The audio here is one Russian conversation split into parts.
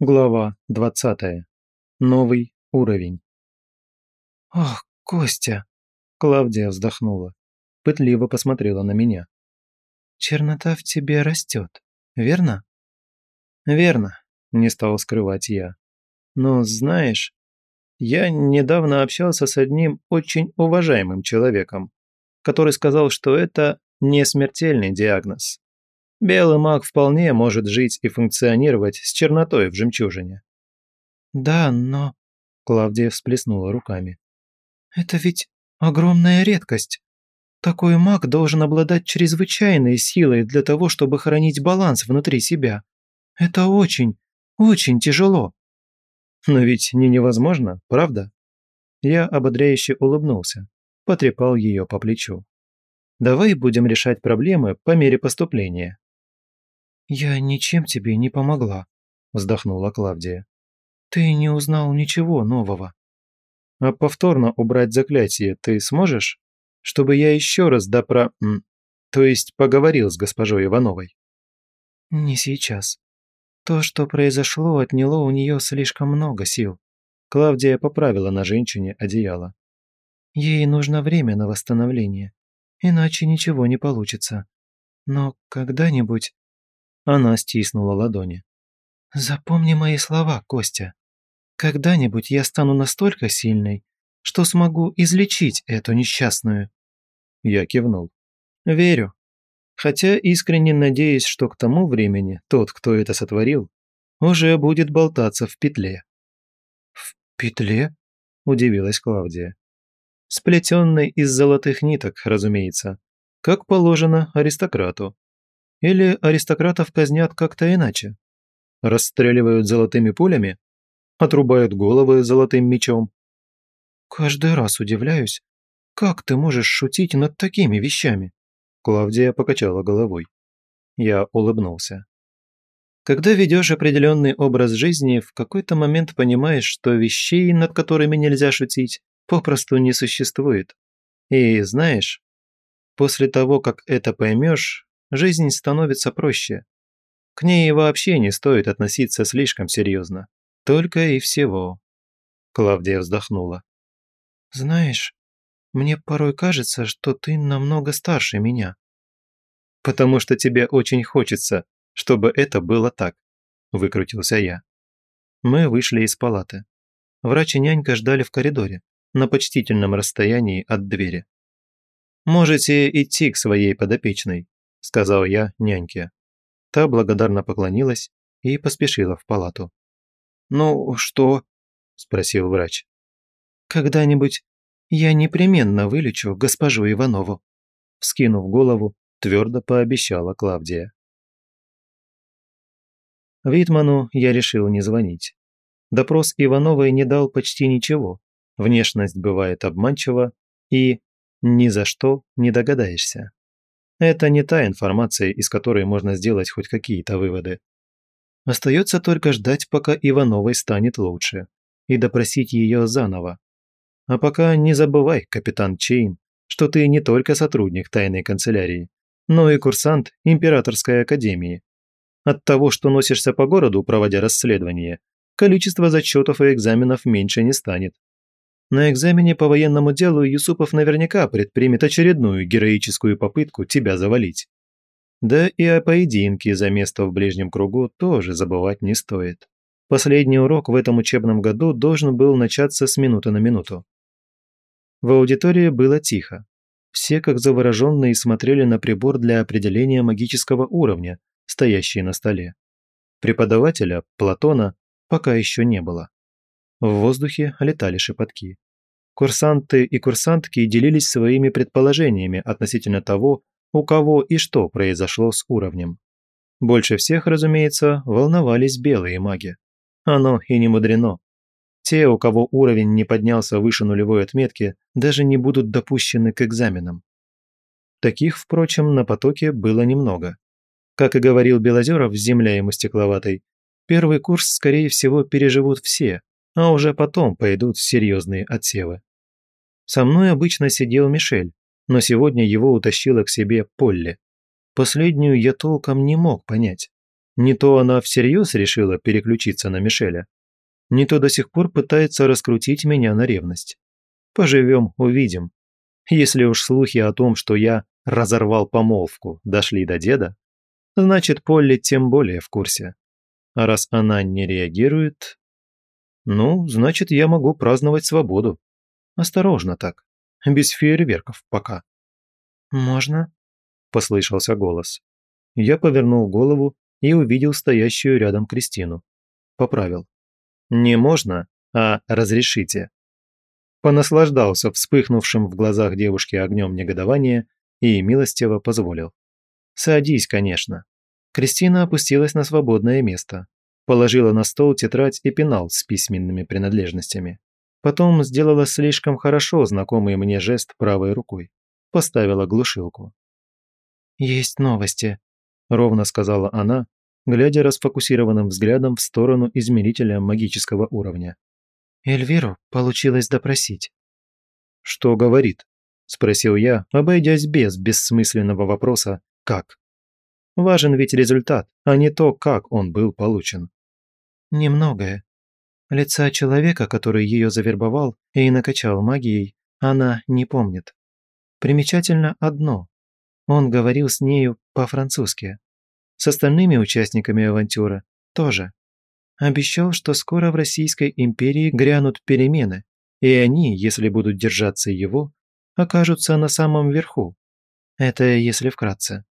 Глава 20. Новый уровень. «Ох, Костя!» Клавдия вздохнула. Пытливо посмотрела на меня. «Чернота в тебе растет, верно?» «Верно», – не стал скрывать я. «Но знаешь, я недавно общался с одним очень уважаемым человеком, который сказал, что это не смертельный диагноз. Белый маг вполне может жить и функционировать с чернотой в жемчужине. Да, но... Клавдия всплеснула руками. Это ведь огромная редкость. Такой маг должен обладать чрезвычайной силой для того, чтобы хранить баланс внутри себя. Это очень, очень тяжело. Но ведь не невозможно, правда? Я ободряюще улыбнулся, потрепал ее по плечу. Давай будем решать проблемы по мере поступления. «Я ничем тебе не помогла», – вздохнула Клавдия. «Ты не узнал ничего нового». «А повторно убрать заклятие ты сможешь? Чтобы я еще раз допро... То есть поговорил с госпожой Ивановой?» «Не сейчас. То, что произошло, отняло у нее слишком много сил». Клавдия поправила на женщине одеяло. «Ей нужно время на восстановление, иначе ничего не получится. Но когда-нибудь она стиснула ладони. «Запомни мои слова, Костя. Когда-нибудь я стану настолько сильной, что смогу излечить эту несчастную». Я кивнул. «Верю. Хотя искренне надеюсь, что к тому времени тот, кто это сотворил, уже будет болтаться в петле». «В петле?» – удивилась Клавдия. «Сплетенной из золотых ниток, разумеется, как положено аристократу. Или аристократов казнят как-то иначе? Расстреливают золотыми пулями? Отрубают головы золотым мечом? Каждый раз удивляюсь, как ты можешь шутить над такими вещами? Клавдия покачала головой. Я улыбнулся. Когда ведешь определенный образ жизни, в какой-то момент понимаешь, что вещей, над которыми нельзя шутить, попросту не существует. И знаешь, после того, как это поймешь, жизнь становится проще. К ней вообще не стоит относиться слишком серьезно. Только и всего. Клавдия вздохнула. «Знаешь, мне порой кажется, что ты намного старше меня». «Потому что тебе очень хочется, чтобы это было так», – выкрутился я. Мы вышли из палаты. Врач и нянька ждали в коридоре, на почтительном расстоянии от двери. «Можете идти к своей подопечной», – сказал я няньке. Та благодарно поклонилась и поспешила в палату. «Ну, что?» – спросил врач. «Когда-нибудь я непременно вылечу госпожу Иванову», – вскинув голову, твердо пообещала Клавдия. Витману я решил не звонить. Допрос Ивановой не дал почти ничего. Внешность бывает обманчива и ни за что не догадаешься. Это не та информация, из которой можно сделать хоть какие-то выводы. Остается только ждать, пока Ивановой станет лучше, и допросить ее заново. А пока не забывай, капитан Чейн, что ты не только сотрудник тайной канцелярии, но и курсант Императорской академии. От того, что носишься по городу, проводя расследование, количество зачетов и экзаменов меньше не станет. На экзамене по военному делу Юсупов наверняка предпримет очередную героическую попытку тебя завалить. Да и о поединке за место в ближнем кругу тоже забывать не стоит. Последний урок в этом учебном году должен был начаться с минуты на минуту. В аудитории было тихо. Все как завороженные смотрели на прибор для определения магического уровня, стоящий на столе. Преподавателя, Платона, пока еще не было. В воздухе летали шепотки. Курсанты и курсантки делились своими предположениями относительно того, у кого и что произошло с уровнем. Больше всех, разумеется, волновались белые маги. Оно и не мудрено. Те, у кого уровень не поднялся выше нулевой отметки, даже не будут допущены к экзаменам. Таких, впрочем, на потоке было немного. Как и говорил Белозеров, земля ему стекловатой, первый курс, скорее всего, переживут все, а уже потом пойдут серьезные отсевы. Со мной обычно сидел Мишель, но сегодня его утащила к себе Полли. Последнюю я толком не мог понять. Не то она всерьез решила переключиться на Мишеля, не то до сих пор пытается раскрутить меня на ревность. Поживем, увидим. Если уж слухи о том, что я разорвал помолвку, дошли до деда, значит, Полли тем более в курсе. А раз она не реагирует, ну, значит, я могу праздновать свободу. Осторожно так, без фейерверков пока. «Можно?» – послышался голос. Я повернул голову и увидел стоящую рядом Кристину. Поправил. «Не можно, а разрешите». Понаслаждался вспыхнувшим в глазах девушки огнем негодования и милостиво позволил. «Садись, конечно». Кристина опустилась на свободное место, положила на стол тетрадь и пенал с письменными принадлежностями. Потом сделала слишком хорошо знакомый мне жест правой рукой. Поставила глушилку. «Есть новости», – ровно сказала она, глядя расфокусированным взглядом в сторону измерителя магического уровня. «Эльвиру получилось допросить». «Что говорит?» – спросил я, обойдясь без бессмысленного вопроса «как?». Важен ведь результат, а не то, как он был получен. Немногое. Лица человека, который ее завербовал и накачал магией, она не помнит. Примечательно одно. Он говорил с нею по-французски. С остальными участниками авантюры тоже. Обещал, что скоро в Российской империи грянут перемены, и они, если будут держаться его, окажутся на самом верху. Это если вкратце.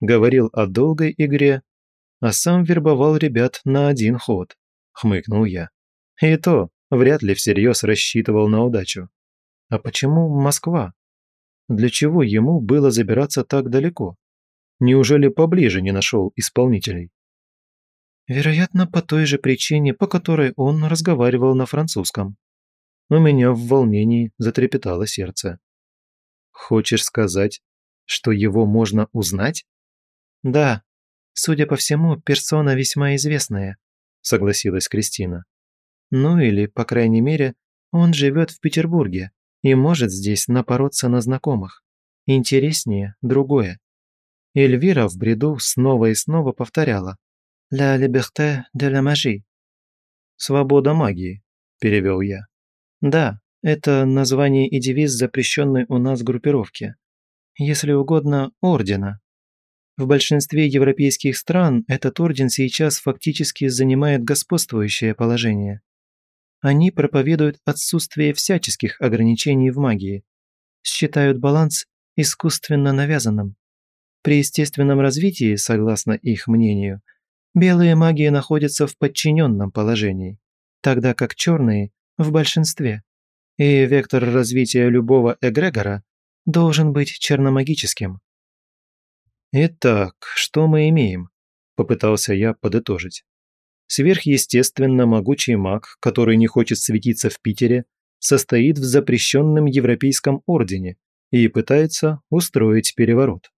Говорил о долгой игре, а сам вербовал ребят на один ход, хмыкнул я. И то, вряд ли всерьез рассчитывал на удачу. А почему Москва? Для чего ему было забираться так далеко? Неужели поближе не нашел исполнителей? Вероятно, по той же причине, по которой он разговаривал на французском. У меня в волнении затрепетало сердце. Хочешь сказать, что его можно узнать? Да, судя по всему, персона весьма известная, согласилась Кристина. Ну или, по крайней мере, он живет в Петербурге и может здесь напороться на знакомых. Интереснее другое. Эльвира в бреду снова и снова повторяла «La liberté de la magie». «Свобода магии», – перевел я. «Да, это название и девиз запрещенной у нас группировки. Если угодно, ордена. В большинстве европейских стран этот орден сейчас фактически занимает господствующее положение. Они проповедуют отсутствие всяческих ограничений в магии, считают баланс искусственно навязанным. При естественном развитии, согласно их мнению, белые маги находятся в подчиненном положении, тогда как черные – в большинстве. И вектор развития любого эгрегора должен быть черномагическим. «Итак, что мы имеем?» – попытался я подытожить. Сверхъестественно могучий маг, который не хочет светиться в Питере, состоит в запрещенном Европейском ордене и пытается устроить переворот.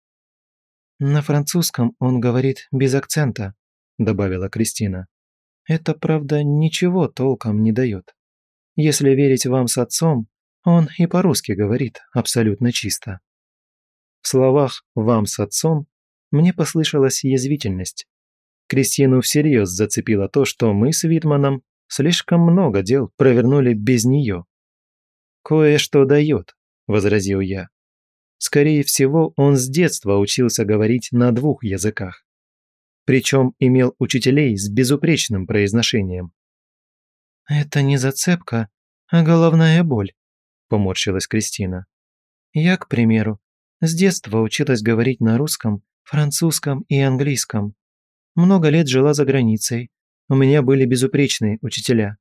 «На французском он говорит без акцента», – добавила Кристина. «Это, правда, ничего толком не дает. Если верить вам с отцом, он и по-русски говорит абсолютно чисто». В словах «вам с отцом» мне послышалась язвительность. Кристину всерьез зацепило то, что мы с Витманом слишком много дел провернули без нее. «Кое-что дает», – возразил я. Скорее всего, он с детства учился говорить на двух языках. Причем имел учителей с безупречным произношением. «Это не зацепка, а головная боль», – поморщилась Кристина. «Я, к примеру, с детства училась говорить на русском, французском и английском. Много лет жила за границей. У меня были безупречные учителя.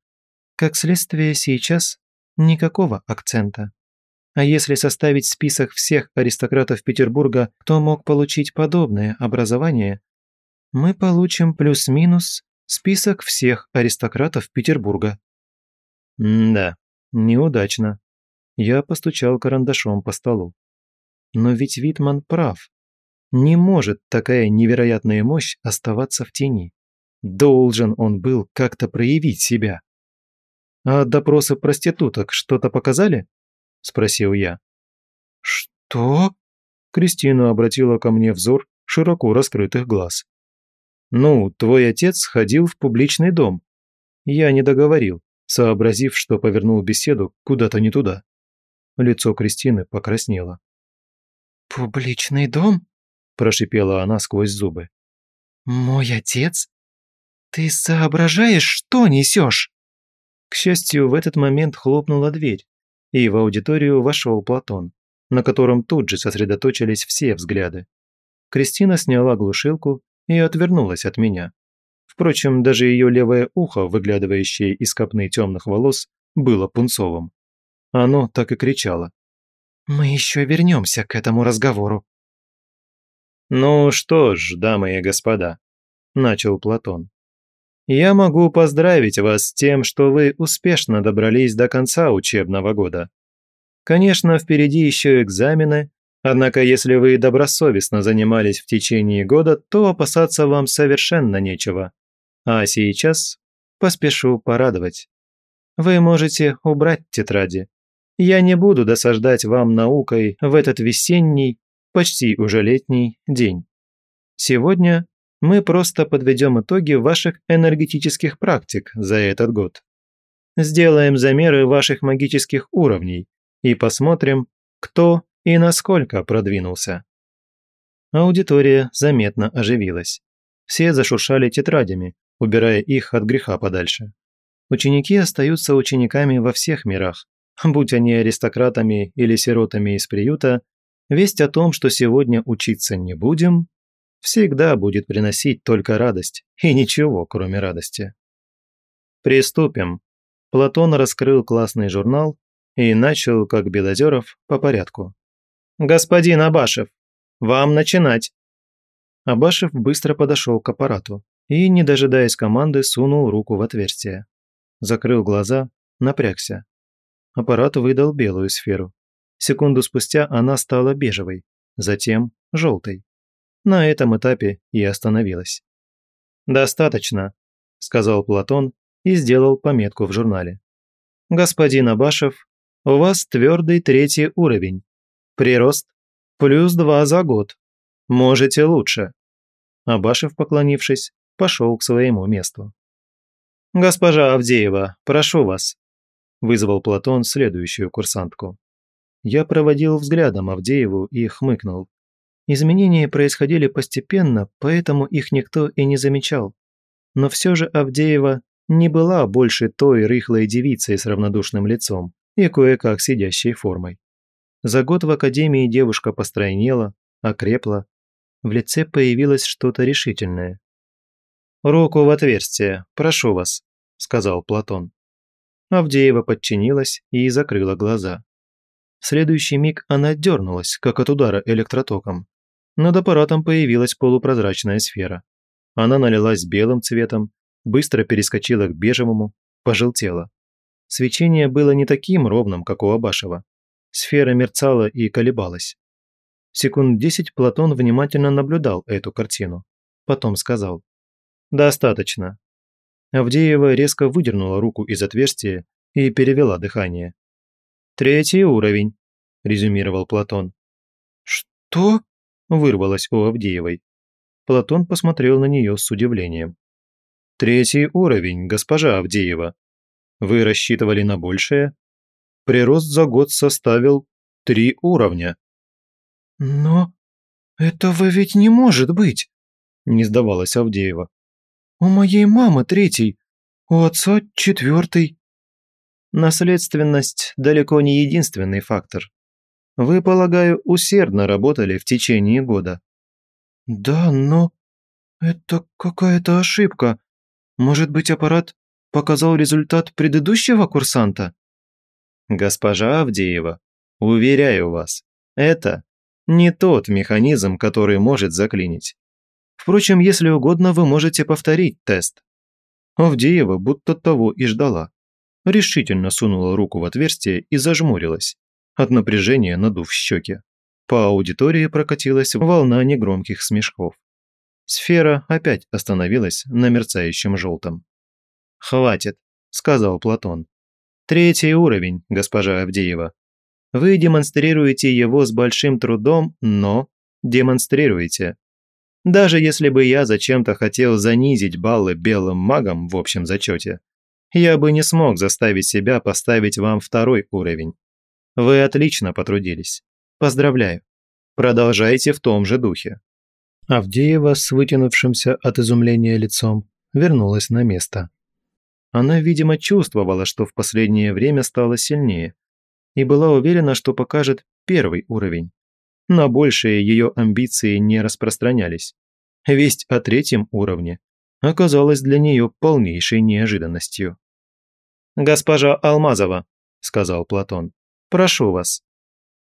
Как следствие, сейчас никакого акцента. А если составить список всех аристократов Петербурга, кто мог получить подобное образование, мы получим плюс-минус список всех аристократов Петербурга. да, неудачно. Я постучал карандашом по столу. Но ведь Витман прав. Не может такая невероятная мощь оставаться в тени. Должен он был как-то проявить себя. А допросы проституток что-то показали? – спросил я. «Что?» – Кристина обратила ко мне взор широко раскрытых глаз. Ну, твой отец ходил в публичный дом. Я не договорил, сообразив, что повернул беседу куда-то не туда. Лицо Кристины покраснело. «Публичный дом?» – прошипела она сквозь зубы. «Мой отец? Ты соображаешь, что несешь?» К счастью, в этот момент хлопнула дверь, и в аудиторию вошел Платон, на котором тут же сосредоточились все взгляды. Кристина сняла глушилку и отвернулась от меня. Впрочем, даже ее левое ухо, выглядывающее из копны темных волос, было пунцовым. Оно так и кричало. «Мы еще вернемся к этому разговору». «Ну что ж, дамы и господа», – начал Платон. «Я могу поздравить вас с тем, что вы успешно добрались до конца учебного года. Конечно, впереди еще экзамены, однако если вы добросовестно занимались в течение года, то опасаться вам совершенно нечего. А сейчас поспешу порадовать. Вы можете убрать тетради. Я не буду досаждать вам наукой в этот весенний, почти уже летний день. Сегодня мы просто подведем итоги ваших энергетических практик за этот год. Сделаем замеры ваших магических уровней и посмотрим, кто и насколько продвинулся. Аудитория заметно оживилась. Все зашуршали тетрадями, убирая их от греха подальше. Ученики остаются учениками во всех мирах, будь они аристократами или сиротами из приюта, весть о том, что сегодня учиться не будем, всегда будет приносить только радость и ничего, кроме радости. Приступим. Платон раскрыл классный журнал и начал, как Белозеров, по порядку. «Господин Абашев, вам начинать!» Абашев быстро подошел к аппарату и, не дожидаясь команды, сунул руку в отверстие. Закрыл глаза, напрягся. Аппарат выдал белую сферу. Секунду спустя она стала бежевой, затем желтой. На этом этапе и остановилась. «Достаточно», – сказал Платон и сделал пометку в журнале. «Господин Абашев, у вас твердый третий уровень. Прирост плюс два за год. Можете лучше». Абашев, поклонившись, пошел к своему месту. «Госпожа Авдеева, прошу вас», – вызвал Платон следующую курсантку. Я проводил взглядом Авдееву и хмыкнул. Изменения происходили постепенно, поэтому их никто и не замечал. Но все же Авдеева не была больше той рыхлой девицей с равнодушным лицом и кое-как сидящей формой. За год в академии девушка постройнела, окрепла, в лице появилось что-то решительное. «Руку в отверстие, прошу вас», – сказал Платон. Авдеева подчинилась и закрыла глаза. В следующий миг она дернулась, как от удара электротоком. Над аппаратом появилась полупрозрачная сфера. Она налилась белым цветом, быстро перескочила к бежевому, пожелтела. Свечение было не таким ровным, как у Абашева. Сфера мерцала и колебалась. Секунд десять Платон внимательно наблюдал эту картину. Потом сказал. «Достаточно». Авдеева резко выдернула руку из отверстия и перевела дыхание. «Третий уровень», – резюмировал Платон. «Что?» – вырвалось у Авдеевой. Платон посмотрел на нее с удивлением. «Третий уровень, госпожа Авдеева. Вы рассчитывали на большее? Прирост за год составил три уровня». «Но этого ведь не может быть!» – не сдавалась Авдеева. У моей мамы третий, у отца четвертый. Наследственность далеко не единственный фактор. Вы, полагаю, усердно работали в течение года. Да, но это какая-то ошибка. Может быть, аппарат показал результат предыдущего курсанта? Госпожа Авдеева, уверяю вас, это не тот механизм, который может заклинить. Впрочем, если угодно, вы можете повторить тест». Авдеева будто того и ждала. Решительно сунула руку в отверстие и зажмурилась, от напряжения надув щеки. По аудитории прокатилась волна негромких смешков. Сфера опять остановилась на мерцающем желтом. «Хватит», – сказал Платон. «Третий уровень, госпожа Авдеева. Вы демонстрируете его с большим трудом, но демонстрируете. Даже если бы я зачем-то хотел занизить баллы белым магам в общем зачете, я бы не смог заставить себя поставить вам второй уровень. Вы отлично потрудились. Поздравляю. Продолжайте в том же духе». Авдеева с вытянувшимся от изумления лицом вернулась на место. Она, видимо, чувствовала, что в последнее время стала сильнее, и была уверена, что покажет первый уровень. На большие ее амбиции не распространялись. Весть о третьем уровне оказалась для нее полнейшей неожиданностью. «Госпожа Алмазова», – сказал Платон, – «прошу вас».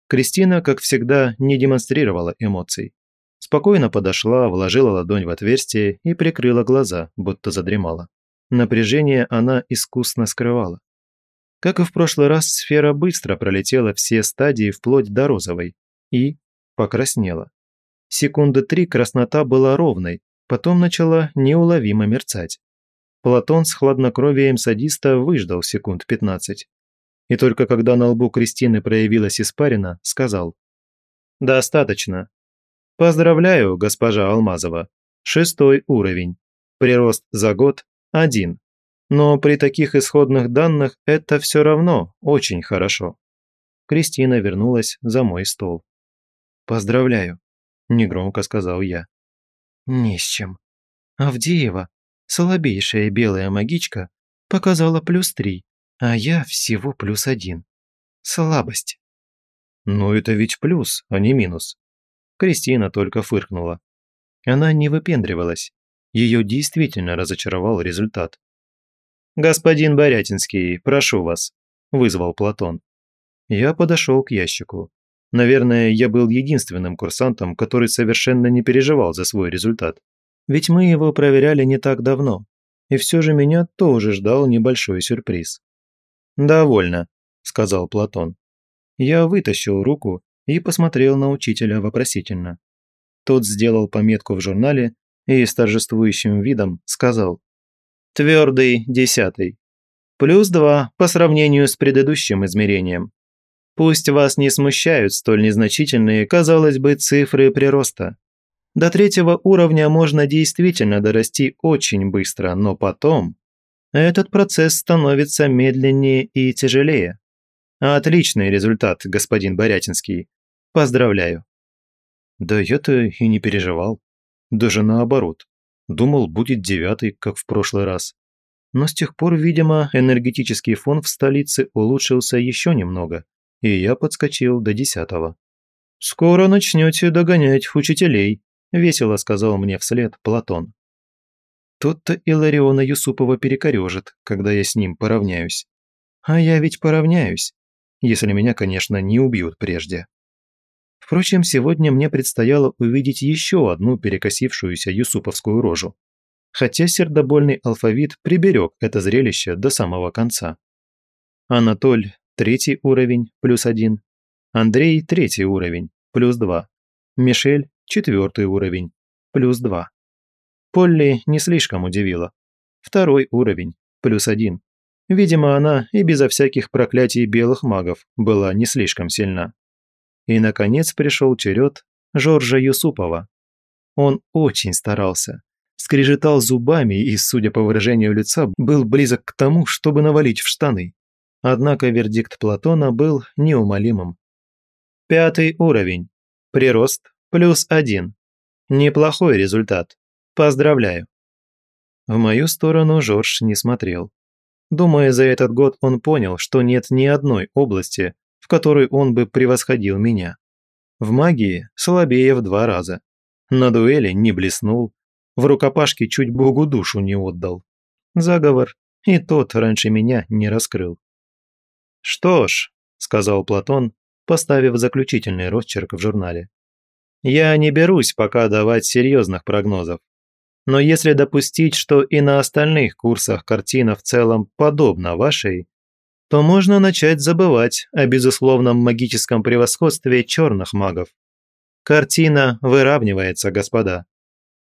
Кристина, как всегда, не демонстрировала эмоций. Спокойно подошла, вложила ладонь в отверстие и прикрыла глаза, будто задремала. Напряжение она искусно скрывала. Как и в прошлый раз, сфера быстро пролетела все стадии вплоть до розовой и покраснела. Секунды три краснота была ровной, потом начала неуловимо мерцать. Платон с хладнокровием садиста выждал секунд пятнадцать. И только когда на лбу Кристины проявилась испарина, сказал «Достаточно. Поздравляю, госпожа Алмазова. Шестой уровень. Прирост за год – один. Но при таких исходных данных это все равно очень хорошо». Кристина вернулась за мой стол. «Поздравляю», – негромко сказал я. «Не с чем. Авдеева, слабейшая белая магичка, показала плюс три, а я всего плюс один. Слабость. «Ну это ведь плюс, а не минус». Кристина только фыркнула. Она не выпендривалась. Ее действительно разочаровал результат. «Господин Борятинский, прошу вас», – вызвал Платон. Я подошел к ящику. Наверное, я был единственным курсантом, который совершенно не переживал за свой результат. Ведь мы его проверяли не так давно. И все же меня тоже ждал небольшой сюрприз. «Довольно», – сказал Платон. Я вытащил руку и посмотрел на учителя вопросительно. Тот сделал пометку в журнале и с торжествующим видом сказал «Твердый десятый. Плюс два по сравнению с предыдущим измерением. Пусть вас не смущают столь незначительные, казалось бы, цифры прироста. До третьего уровня можно действительно дорасти очень быстро, но потом этот процесс становится медленнее и тяжелее. Отличный результат, господин Борятинский. Поздравляю. Да я-то и не переживал. Даже наоборот. Думал, будет девятый, как в прошлый раз. Но с тех пор, видимо, энергетический фон в столице улучшился еще немного, и я подскочил до десятого. «Скоро начнете догонять учителей», – весело сказал мне вслед Платон. Тот-то Илариона Юсупова перекорежит, когда я с ним поравняюсь. А я ведь поравняюсь, если меня, конечно, не убьют прежде. Впрочем, сегодня мне предстояло увидеть еще одну перекосившуюся юсуповскую рожу. Хотя сердобольный алфавит приберег это зрелище до самого конца. Анатоль – третий уровень, плюс один. Андрей – третий уровень, плюс два. Мишель – четвертый уровень, плюс два. Полли не слишком удивила. Второй уровень, плюс один. Видимо, она и безо всяких проклятий белых магов была не слишком сильна. И, наконец, пришел черед Жоржа Юсупова. Он очень старался, скрежетал зубами и, судя по выражению лица, был близок к тому, чтобы навалить в штаны. Однако вердикт Платона был неумолимым. Пятый уровень. Прирост плюс один. Неплохой результат. Поздравляю». В мою сторону Жорж не смотрел. Думая, за этот год он понял, что нет ни одной области, в которой он бы превосходил меня. В магии слабее в два раза. На дуэли не блеснул, в рукопашке чуть богу душу не отдал. Заговор и тот раньше меня не раскрыл. «Что ж», – сказал Платон, поставив заключительный росчерк в журнале. «Я не берусь пока давать серьезных прогнозов. Но если допустить, что и на остальных курсах картина в целом подобна вашей, то можно начать забывать о безусловном магическом превосходстве черных магов. Картина выравнивается, господа.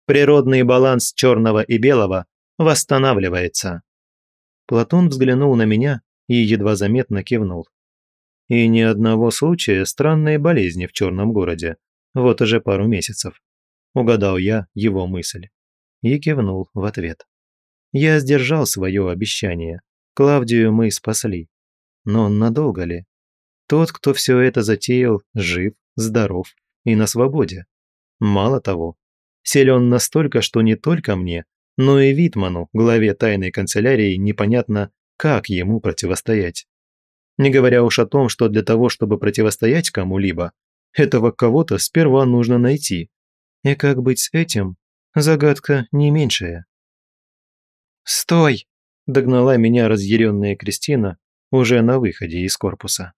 Природный баланс черного и белого восстанавливается. Платон взглянул на меня и едва заметно кивнул. И ни одного случая странной болезни в черном городе. Вот уже пару месяцев. угадал я его мысль. И кивнул в ответ. Я сдержал свое обещание. Клавдию мы спасли. Но надолго ли? Тот, кто все это затеял, жив, здоров и на свободе. Мало того, силен настолько, что не только мне, но и Витману, главе тайной канцелярии, непонятно, как ему противостоять. Не говоря уж о том, что для того, чтобы противостоять кому-либо, этого кого-то сперва нужно найти. И как быть с этим, загадка не меньшая. «Стой!» – догнала меня разъяренная Кристина уже на выходе из корпуса.